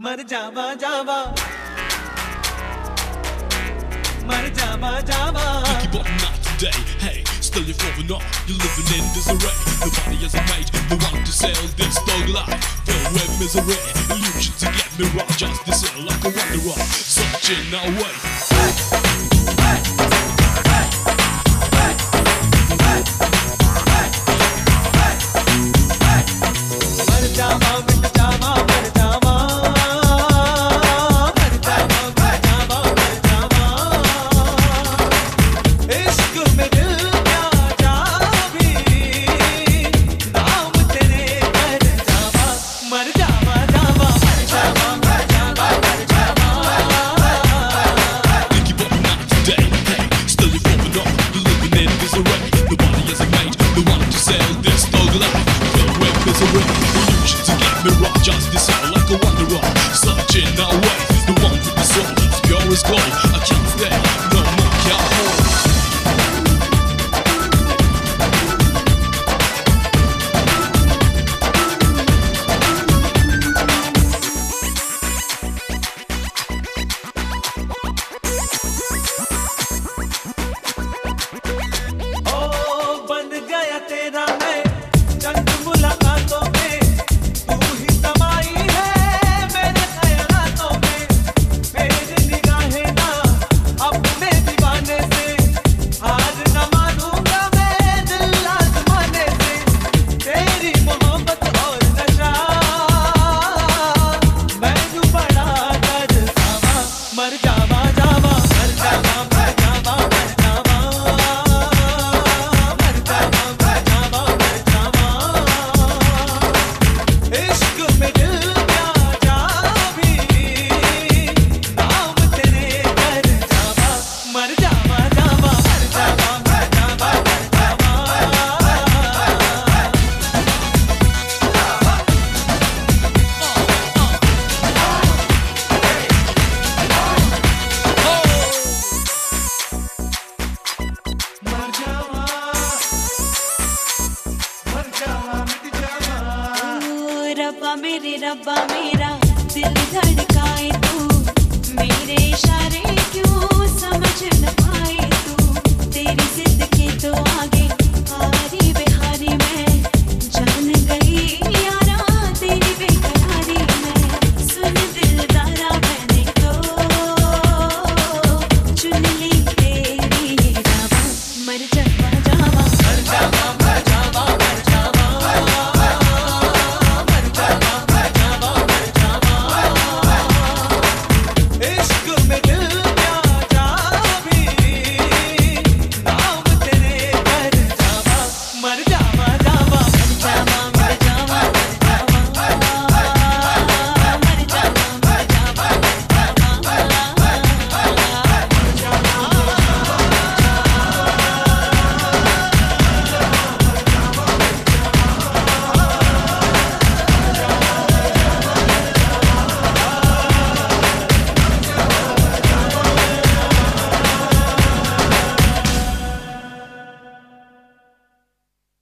मर जावा जावा मर जावा जावा Keep on not today. Hey, still you're falling off. You're living in disarray. Nobody has a mate. No one to sell this dog life. Filled with misery. Illusion to get me wrong. Just this ill like a wanderer. Searching our way. Sell this dog life. Filled with misery. Illusion to get me wrong. Just ill like a wanderer. Searching our way. The one with the soul. Pure as gold. मेरे रब्बा मेरा दिल धड़काए